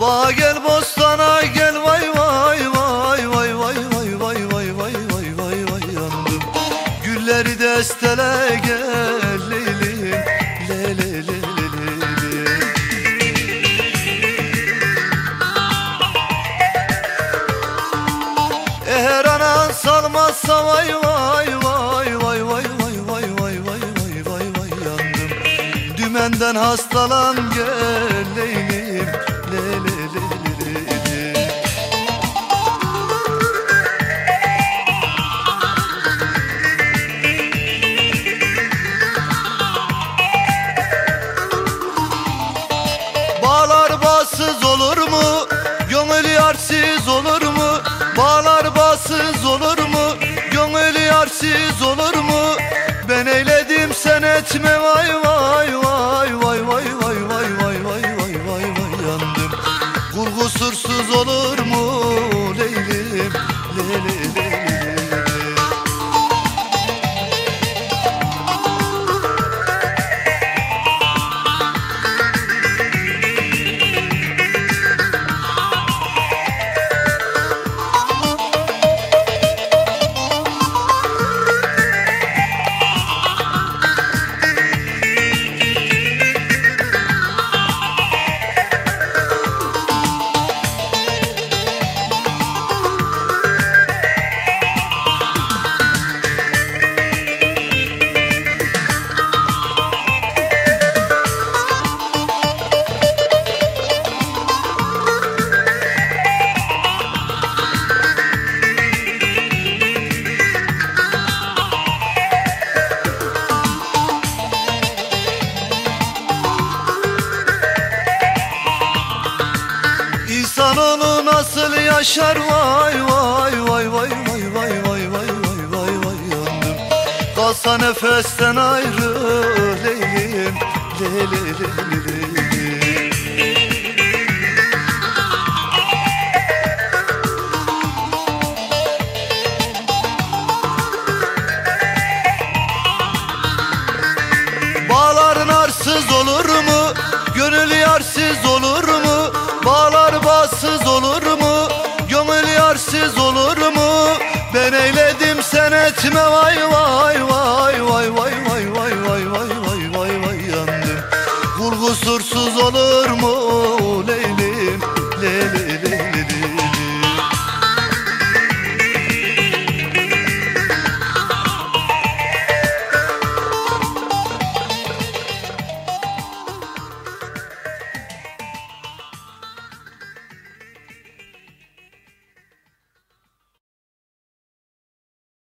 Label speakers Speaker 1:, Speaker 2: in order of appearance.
Speaker 1: Bağa gel bostana gel vay vay vay vay vay vay vay vay vay vay vay vay yandım Gülleri destele gel leylim le le le le le le Eğer anan salmazsa vay vay vay vay vay vay vay vay vay vay vay vay yandım Dümenden hastalan gel Ben eyledim sen etme vay vay vay vay vay vay vay vay vay vay vay vay yandım Kul kusursuz olur mu leylim le İnsanoğlu nasıl yaşar vay vay vay vay vay vay vay vay vay vay vay yandım Kalsa nefesten ayrı leylim le le le le le le Bağların arsız olur mu? Gönül yarsız olur vefasız olur mu? Gönül yarsız olur mu? Ben eyledim sen etme vay vay vay vay vay vay vay vay vay vay vay vay yandım Vurgusursuz olur mu leylim leylim leylim